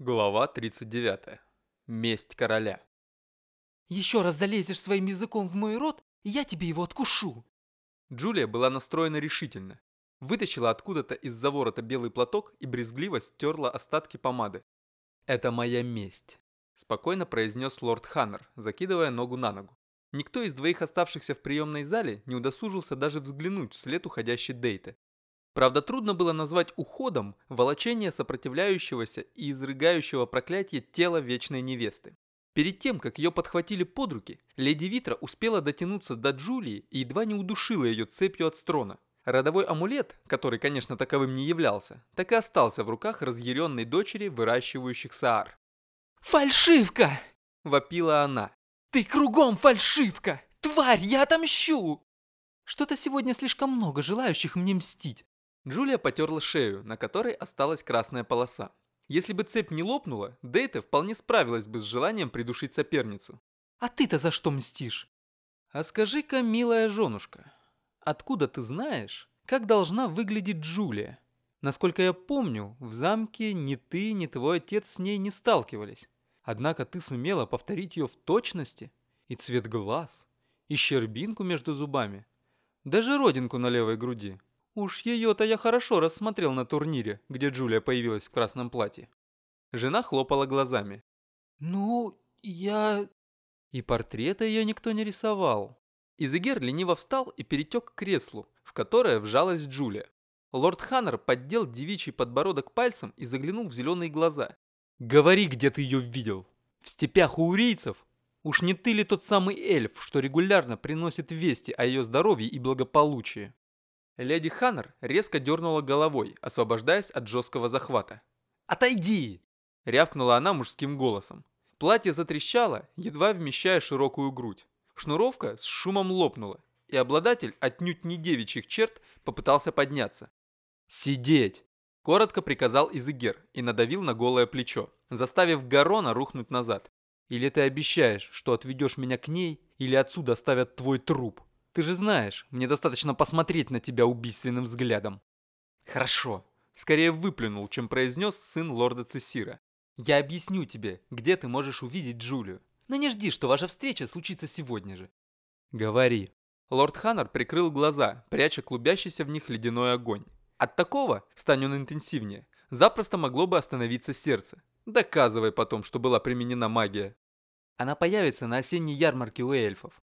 Глава 39. Месть короля. Еще раз залезешь своим языком в мой рот, и я тебе его откушу. Джулия была настроена решительно. Вытащила откуда-то из-за ворота белый платок и брезгливо стерла остатки помады. «Это моя месть», – спокойно произнес лорд Ханнер, закидывая ногу на ногу. Никто из двоих оставшихся в приемной зале не удосужился даже взглянуть вслед уходящей Дейты. Правда, трудно было назвать уходом волочение сопротивляющегося и изрыгающего проклятие тела вечной невесты. Перед тем, как ее подхватили под руки, леди Витра успела дотянуться до Джулии и едва не удушила ее цепью от строна. Родовой амулет, который, конечно, таковым не являлся, так и остался в руках разъяренной дочери выращивающих Саар. «Фальшивка!» – вопила она. «Ты кругом фальшивка! Тварь, я отомщу!» Что-то сегодня слишком много желающих мне мстить. Джулия потерла шею, на которой осталась красная полоса. Если бы цепь не лопнула, Дейта вполне справилась бы с желанием придушить соперницу. «А ты-то за что мстишь?» «А скажи-ка, милая женушка, откуда ты знаешь, как должна выглядеть Джулия? Насколько я помню, в замке ни ты, ни твой отец с ней не сталкивались. Однако ты сумела повторить ее в точности, и цвет глаз, и щербинку между зубами, даже родинку на левой груди. Уж ее-то я хорошо рассмотрел на турнире, где Джулия появилась в красном платье. Жена хлопала глазами. «Ну, я...» И портрета ее никто не рисовал. Изегер лениво встал и перетек к креслу, в которое вжалась Джулия. Лорд Ханнер поддел девичий подбородок пальцем и заглянул в зеленые глаза. «Говори, где ты ее видел! В степях у урийцев? Уж не ты ли тот самый эльф, что регулярно приносит вести о ее здоровье и благополучии?» Леди Ханнер резко дернула головой, освобождаясь от жесткого захвата. «Отойди!» – рявкнула она мужским голосом. Платье затрещало, едва вмещая широкую грудь. Шнуровка с шумом лопнула, и обладатель отнюдь не девичьих черт попытался подняться. «Сидеть!» – коротко приказал Изыгер и надавил на голое плечо, заставив Гарона рухнуть назад. «Или ты обещаешь, что отведешь меня к ней, или отсюда оставят твой труп?» Ты же знаешь, мне достаточно посмотреть на тебя убийственным взглядом. Хорошо. Скорее выплюнул, чем произнес сын лорда Цесира. Я объясню тебе, где ты можешь увидеть Джулию. Но не жди, что ваша встреча случится сегодня же. Говори. Лорд Ханнер прикрыл глаза, пряча клубящийся в них ледяной огонь. От такого, стань он интенсивнее, запросто могло бы остановиться сердце. Доказывай потом, что была применена магия. Она появится на осенней ярмарке у эльфов.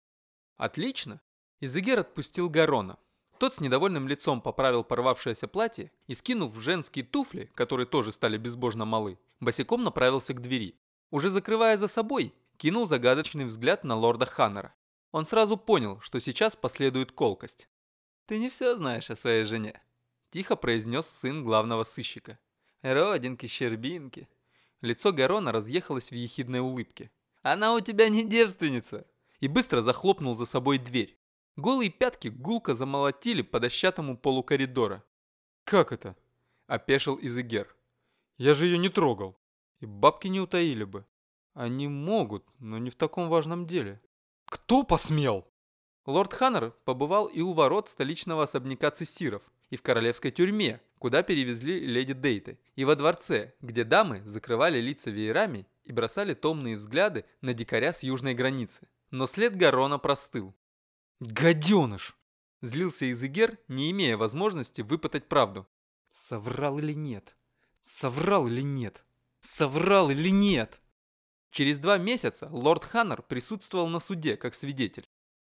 Отлично. Изегер отпустил Гарона. Тот с недовольным лицом поправил порвавшееся платье и, скинув женские туфли, которые тоже стали безбожно малы, босиком направился к двери. Уже закрывая за собой, кинул загадочный взгляд на лорда Ханнера. Он сразу понял, что сейчас последует колкость. «Ты не все знаешь о своей жене», – тихо произнес сын главного сыщика. «Родинки, щербинки». Лицо Гарона разъехалось в ехидной улыбке. «Она у тебя не девственница!» И быстро захлопнул за собой дверь. Голые пятки гулко замолотили по дощатому полу коридора. «Как это?» – опешил Изегер. «Я же ее не трогал. И бабки не утаили бы. Они могут, но не в таком важном деле». «Кто посмел?» Лорд Ханнер побывал и у ворот столичного особняка Цессиров, и в королевской тюрьме, куда перевезли леди Дейты, и во дворце, где дамы закрывали лица веерами и бросали томные взгляды на дикаря с южной границы. Но след Гарона простыл. «Гаденыш!» – злился Изегер, не имея возможности выпытать правду. «Соврал или нет? Соврал или нет? Соврал или нет?» Через два месяца лорд Ханнер присутствовал на суде как свидетель.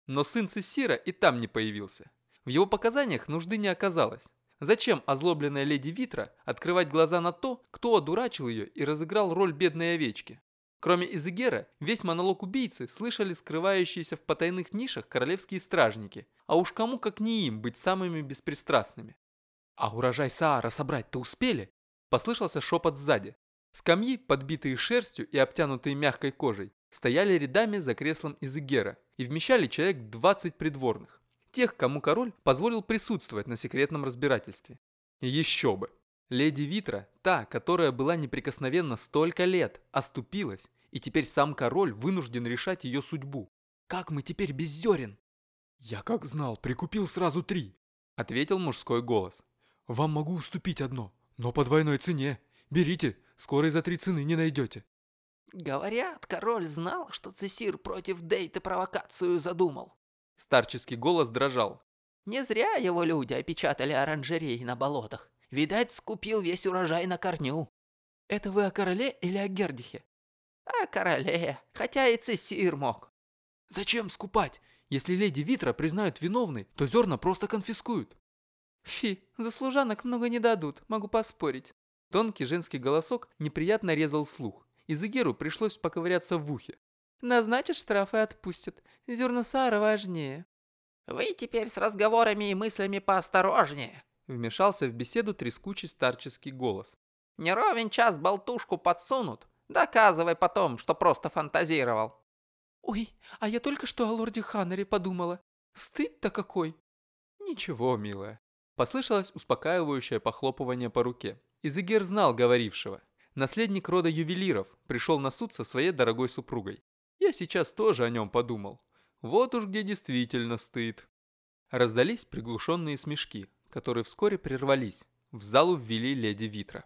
Но сын Сесира и там не появился. В его показаниях нужды не оказалось. Зачем озлобленная леди Витра открывать глаза на то, кто одурачил ее и разыграл роль бедной овечки? Кроме Изегера, весь монолог убийцы слышали скрывающиеся в потайных нишах королевские стражники, а уж кому как не им быть самыми беспристрастными. «А урожай Саара собрать-то успели?» – послышался шепот сзади. Скамьи, подбитые шерстью и обтянутые мягкой кожей, стояли рядами за креслом Изегера и вмещали человек 20 придворных. Тех, кому король позволил присутствовать на секретном разбирательстве. Еще бы! Леди Витра, та, которая была неприкосновенна столько лет, оступилась, и теперь сам король вынужден решать ее судьбу. Как мы теперь без зерен? Я как знал, прикупил сразу три, ответил мужской голос. Вам могу уступить одно, но по двойной цене. Берите, скоро и за три цены не найдете. Говорят, король знал, что Цесир против Дейты провокацию задумал. Старческий голос дрожал. Не зря его люди опечатали оранжереи на болотах. Видать, скупил весь урожай на корню. Это вы о короле или о Гердихе? О короле, хотя и Цесир мог. Зачем скупать? Если леди Витра признают виновной, то зерна просто конфискуют. Фи, за служанок много не дадут, могу поспорить. Тонкий женский голосок неприятно резал слух, и Зигеру пришлось поковыряться в ухе. Назначат штраф и отпустят. Зерна Сара важнее. Вы теперь с разговорами и мыслями поосторожнее. Вмешался в беседу трескучий старческий голос. Не ровен час болтушку подсунут. Доказывай потом, что просто фантазировал. Ой, а я только что о лорде Ханнере подумала. Стыд-то какой. Ничего, милая. Послышалось успокаивающее похлопывание по руке. Изегер знал говорившего. Наследник рода ювелиров пришел на суд со своей дорогой супругой. Я сейчас тоже о нем подумал. Вот уж где действительно стыд. Раздались приглушенные смешки, которые вскоре прервались. В залу ввели леди Витра.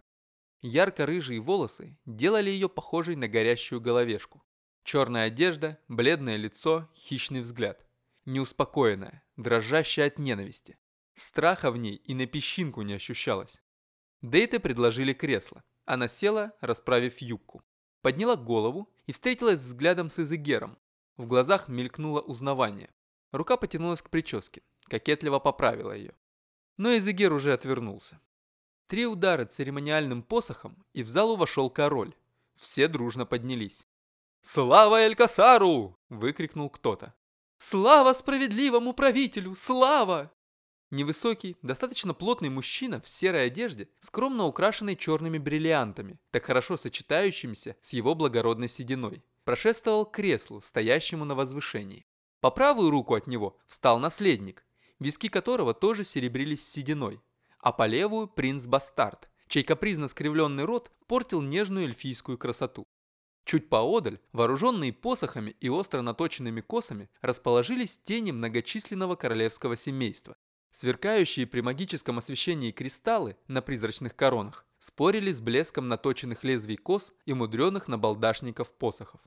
Ярко-рыжие волосы делали ее похожей на горящую головешку. Черная одежда, бледное лицо, хищный взгляд. Неуспокоенная, дрожащая от ненависти. Страха в ней и на песчинку не ощущалось. Дейте предложили кресло. Она села, расправив юбку. Подняла голову и встретилась взглядом с Изегером. В глазах мелькнуло узнавание. Рука потянулась к прическе, кокетливо поправила ее. Но Изегер уже отвернулся. Три удара церемониальным посохом, и в залу вошел король. Все дружно поднялись. «Слава Элькасару!» – выкрикнул кто-то. «Слава справедливому правителю! Слава!» Невысокий, достаточно плотный мужчина в серой одежде, скромно украшенный черными бриллиантами, так хорошо сочетающимися с его благородной сединой, прошествовал к креслу, стоящему на возвышении. По правую руку от него встал наследник, виски которого тоже серебрились сединой, а по левую принц-бастард, чей капризно скривленный рот портил нежную эльфийскую красоту. Чуть поодаль, вооруженные посохами и остро наточенными косами, расположились тени многочисленного королевского семейства, Сверкающие при магическом освещении кристаллы на призрачных коронах спорили с блеском наточенных лезвий кос и мудреных набалдашников посохов.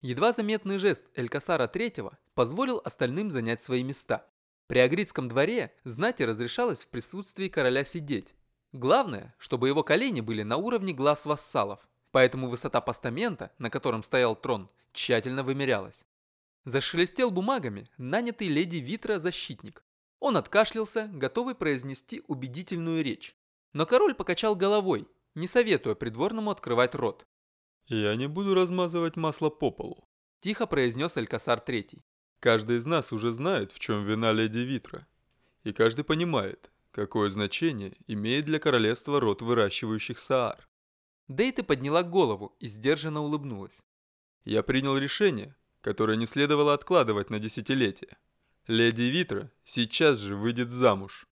Едва заметный жест Элькасара III позволил остальным занять свои места. При Агридском дворе знати разрешалось в присутствии короля сидеть. Главное, чтобы его колени были на уровне глаз вассалов, поэтому высота постамента, на котором стоял трон, тщательно вымерялась. Зашелестел бумагами нанятый леди Витра защитник. Он откашлялся, готовый произнести убедительную речь. Но король покачал головой, не советуя придворному открывать рот. «Я не буду размазывать масло по полу», – тихо произнес Алькасар Третий. «Каждый из нас уже знает, в чем вина леди Витра. И каждый понимает, какое значение имеет для королевства род выращивающих саар». Дейта подняла голову и сдержанно улыбнулась. «Я принял решение, которое не следовало откладывать на десятилетия. Леди Витра сейчас же выйдет замуж.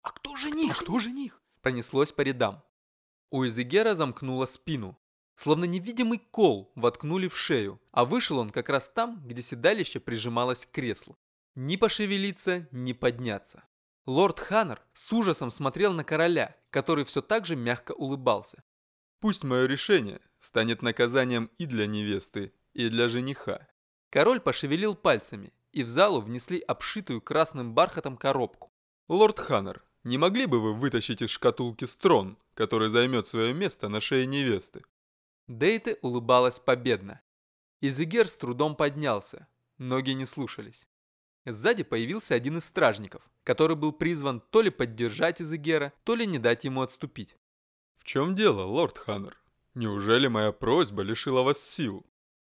А кто жених? А кто жених? Пронеслось по рядам. У Изегера замкнула спину. Словно невидимый кол воткнули в шею, а вышел он как раз там, где седалище прижималось к креслу. Ни пошевелиться, ни подняться. Лорд Ханнер с ужасом смотрел на короля, который все так же мягко улыбался. «Пусть мое решение станет наказанием и для невесты, и для жениха». Король пошевелил пальцами, и в залу внесли обшитую красным бархатом коробку. «Лорд Ханнер, не могли бы вы вытащить из шкатулки строн, который займет свое место на шее невесты?» Дейте улыбалась победно. Изегер с трудом поднялся, ноги не слушались. Сзади появился один из стражников, который был призван то ли поддержать Изегера, то ли не дать ему отступить. «В чем дело, лорд Ханнер? Неужели моя просьба лишила вас сил?»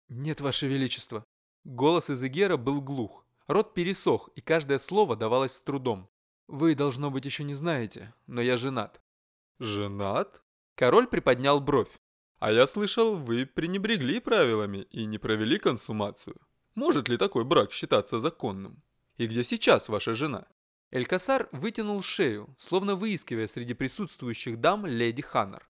«Нет, ваше величество», Голос Изегера был глух. Рот пересох, и каждое слово давалось с трудом. «Вы, должно быть, еще не знаете, но я женат». «Женат?» Король приподнял бровь. «А я слышал, вы пренебрегли правилами и не провели консумацию. Может ли такой брак считаться законным? И где сейчас ваша жена?» Элькасар вытянул шею, словно выискивая среди присутствующих дам леди Ханнер.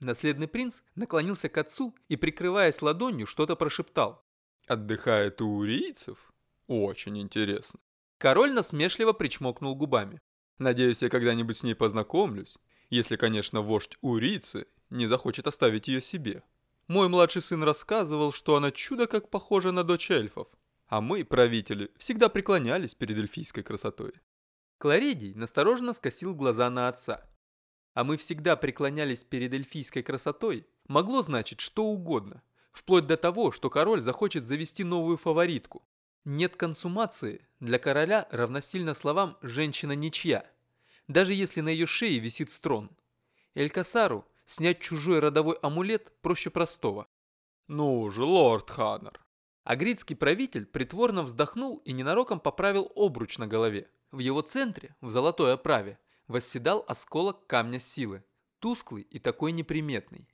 Наследный принц наклонился к отцу и, прикрываясь ладонью, что-то прошептал. Отдыхает у урийцев? Очень интересно. Король насмешливо причмокнул губами. Надеюсь, я когда-нибудь с ней познакомлюсь. Если, конечно, вождь урийцы не захочет оставить ее себе. Мой младший сын рассказывал, что она чудо как похожа на дочь эльфов. А мы, правители, всегда преклонялись перед эльфийской красотой. Кларидий настороженно скосил глаза на отца. А мы всегда преклонялись перед эльфийской красотой, могло значить что угодно, вплоть до того, что король захочет завести новую фаворитку. Нет консумации для короля равносильно словам «женщина ничья», даже если на ее шее висит строн. Элькасару снять чужой родовой амулет проще простого. «Ну же, лорд Ханнер!» Агридский правитель притворно вздохнул и ненароком поправил обруч на голове. В его центре, в золотой оправе, восседал осколок камня силы, тусклый и такой неприметный.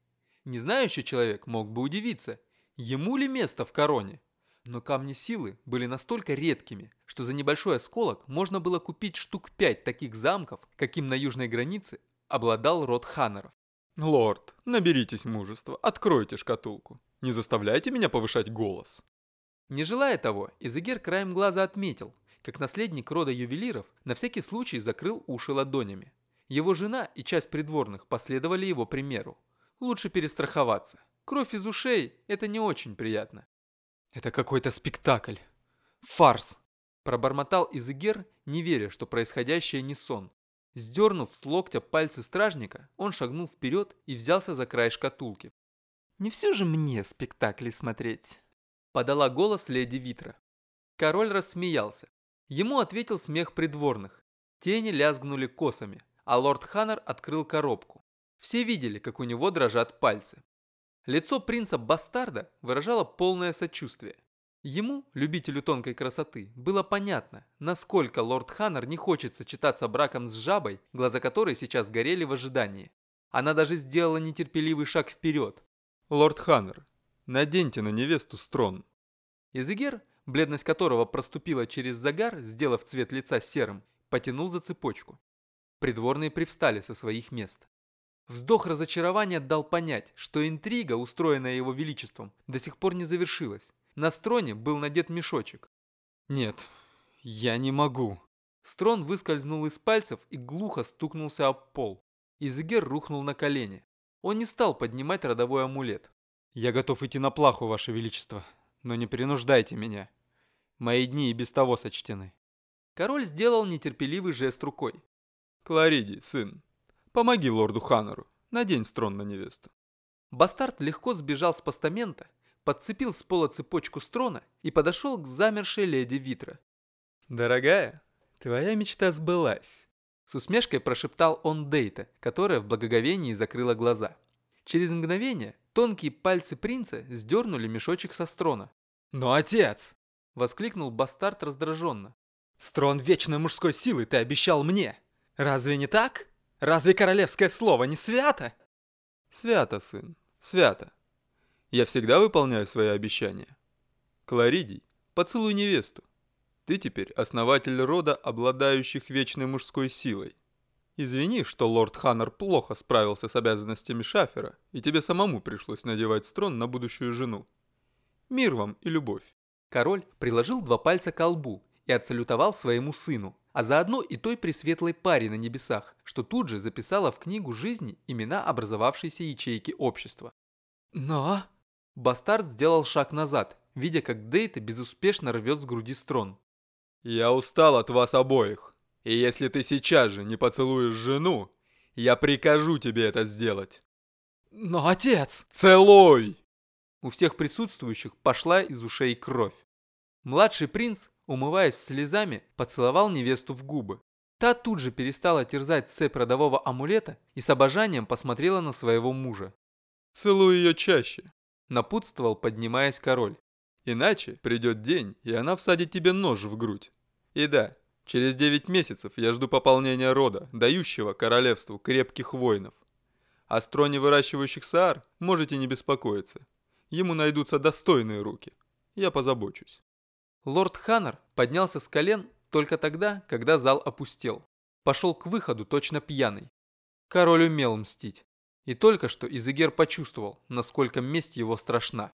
Незнающий человек мог бы удивиться, ему ли место в короне. Но камни силы были настолько редкими, что за небольшой осколок можно было купить штук пять таких замков, каким на южной границе обладал род Ханнеров. «Лорд, наберитесь мужества, откройте шкатулку. Не заставляйте меня повышать голос». Не желая того, Изегер краем глаза отметил, как наследник рода ювелиров на всякий случай закрыл уши ладонями. Его жена и часть придворных последовали его примеру. Лучше перестраховаться. Кровь из ушей – это не очень приятно. Это какой-то спектакль. Фарс. Пробормотал Изегер, не веря, что происходящее не сон. Сдернув с локтя пальцы стражника, он шагнул вперед и взялся за край шкатулки. «Не все же мне спектакли смотреть», – подала голос леди Витра. Король рассмеялся. Ему ответил смех придворных. Тени лязгнули косами, а лорд Ханнер открыл коробку. Все видели, как у него дрожат пальцы. Лицо принца-бастарда выражало полное сочувствие. Ему, любителю тонкой красоты, было понятно, насколько лорд Ханнер не хочет сочетаться браком с жабой, глаза которой сейчас горели в ожидании. Она даже сделала нетерпеливый шаг вперед. «Лорд Ханнер, наденьте на невесту строн». Изегер бледность которого проступила через загар, сделав цвет лица серым, потянул за цепочку. Придворные привстали со своих мест. Вздох разочарования дал понять, что интрига, устроенная его величеством, до сих пор не завершилась. На строне был надет мешочек. «Нет, я не могу». Строн выскользнул из пальцев и глухо стукнулся об пол. Изегер рухнул на колени. Он не стал поднимать родовой амулет. «Я готов идти на плаху, Ваше Величество, но не принуждайте меня. Мои дни и без того сочтены. Король сделал нетерпеливый жест рукой. Клариди, сын, помоги лорду Ханнеру, надень строн на невесту. Бастард легко сбежал с постамента, подцепил с пола цепочку строна и подошел к замершей леди Витра. «Дорогая, твоя мечта сбылась», — с усмешкой прошептал он Дейта, которая в благоговении закрыла глаза. Через мгновение тонкие пальцы принца сдернули мешочек со строна. «Но отец!» Воскликнул бастард раздраженно. «Строн вечной мужской силы ты обещал мне! Разве не так? Разве королевское слово не свято?» «Свято, сын, свято. Я всегда выполняю свои обещания. Кларидий, поцелуй невесту. Ты теперь основатель рода, обладающих вечной мужской силой. Извини, что лорд Ханнер плохо справился с обязанностями шафера, и тебе самому пришлось надевать строн на будущую жену. Мир вам и любовь. Король приложил два пальца к лбу и отсалютовал своему сыну, а заодно и той пресветлой паре на небесах, что тут же записала в книгу жизни имена образовавшейся ячейки общества. Но... Бастард сделал шаг назад, видя, как Дейта безуспешно рвет с груди строн. «Я устал от вас обоих, и если ты сейчас же не поцелуешь жену, я прикажу тебе это сделать». «Но отец...» «Целуй!» У всех присутствующих пошла из ушей кровь. Младший принц, умываясь слезами, поцеловал невесту в губы. Та тут же перестала терзать цепь родового амулета и с обожанием посмотрела на своего мужа. «Целуй ее чаще», – напутствовал, поднимаясь король. «Иначе придет день, и она всадит тебе нож в грудь. И да, через девять месяцев я жду пополнения рода, дающего королевству крепких воинов. О строне выращивающих саар можете не беспокоиться ему найдутся достойные руки. Я позабочусь. Лорд Ханнер поднялся с колен только тогда, когда зал опустел. Пошел к выходу точно пьяный. Король умел мстить. И только что Изегер почувствовал, насколько месть его страшна.